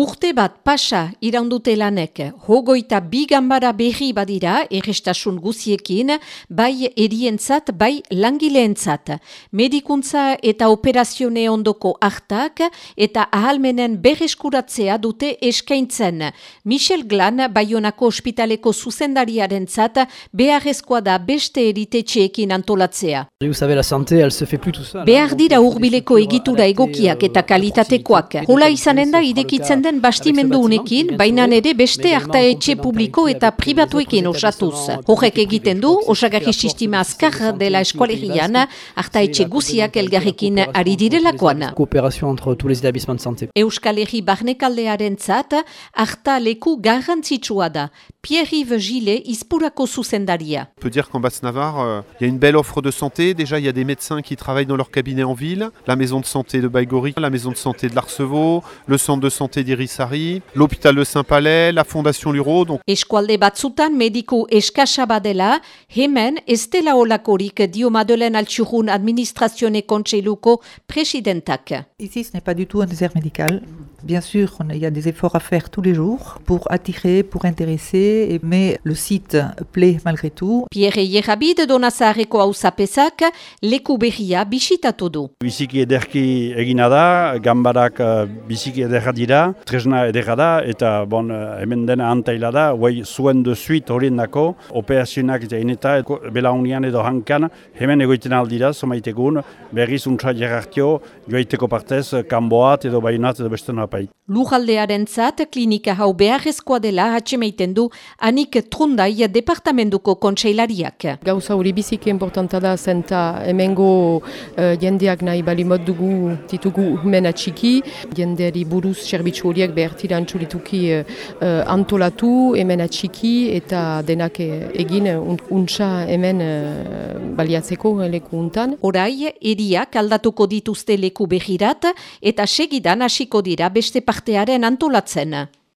Urte bat pasa iraundute lanek, hogoita bi gambara berri badira errestasun guziekin, bai erientzat, bai langileentzat. Medikuntza eta operazione ondoko hartak eta ahalmenen berreskuratzea dute eskaintzen. Michel Glan, Bayonako ospitaleko zuzendariaren zat, beharrezkoa da beste eritetxeekin antolatzea. Behar dira urbileko egitura egokiak eta kalitatekoak. Hola izanen da idekitzen den bastimendu unekin, baina ere beste harta etxe publiko eta pribatuekin osatuz. Horrek egiten du, osagarri sistema azkar dela eskualerian, harta etxe guziak elgarrekin ari direlakoan. Euskal Herri barnekaldearen zat, harta leku garrantzitsua da. Pierre-Yves Gillet, Ispurako zuzendaria. On peut dire qu'en Basse-Navarre, euh, il y a une belle offre de santé. Déjà, il y a des médecins qui travaillent dans leur cabinet en ville. La maison de santé de Baïgori, la maison de santé de l'Arcevaux, le centre de santé d'Irisari, l'hôpital de Saint-Palais, la fondation Luro. Donc... Eskualde batzutan mediku eskasa badela, hemen ez dela olakorik dio Madeleine Altxurun administrazione kontseiluko presidentak. Ici, ce n'est pas du tout un désert médical. Bien sûr, il y a des efforts à faire tous les jours pour attirer, pour intéresser, mais le site plaît malgré tout. Pierre Yerabid donazareko hauzapesak leku berria bisitatu du. Biziki ederki egina da, gambarak uh, biziki ederra dira, tresna ederra da, eta bon, uh, hemen dena antaila da, guai zuen de suite horien dako, operazionak eta ineta, bela unian edo hankan, hemen egoiten aldira, somaitekun, berriz untsa jarrartio, joaiteko partez, kanboat edo bainat edo beste napai. Lujaldearen zat, klinika hau beharrezkoa dela hatxemeiten du anik trundai departamentuko kontseilariak. Gauza hori biziki importanta da zenta hemengo uh, jendeak nahi bali mod dugu ditugu mena txiki, jendeari buruz serbitzu horiek behartira antxurituki uh, antolatu, hemen txiki eta denak egin untsa hemen uh, baliatzeko leku untan. Horai, eriak aldatuko dituzte leku behirat eta segidan hasiko dira beste partearen antolatzen.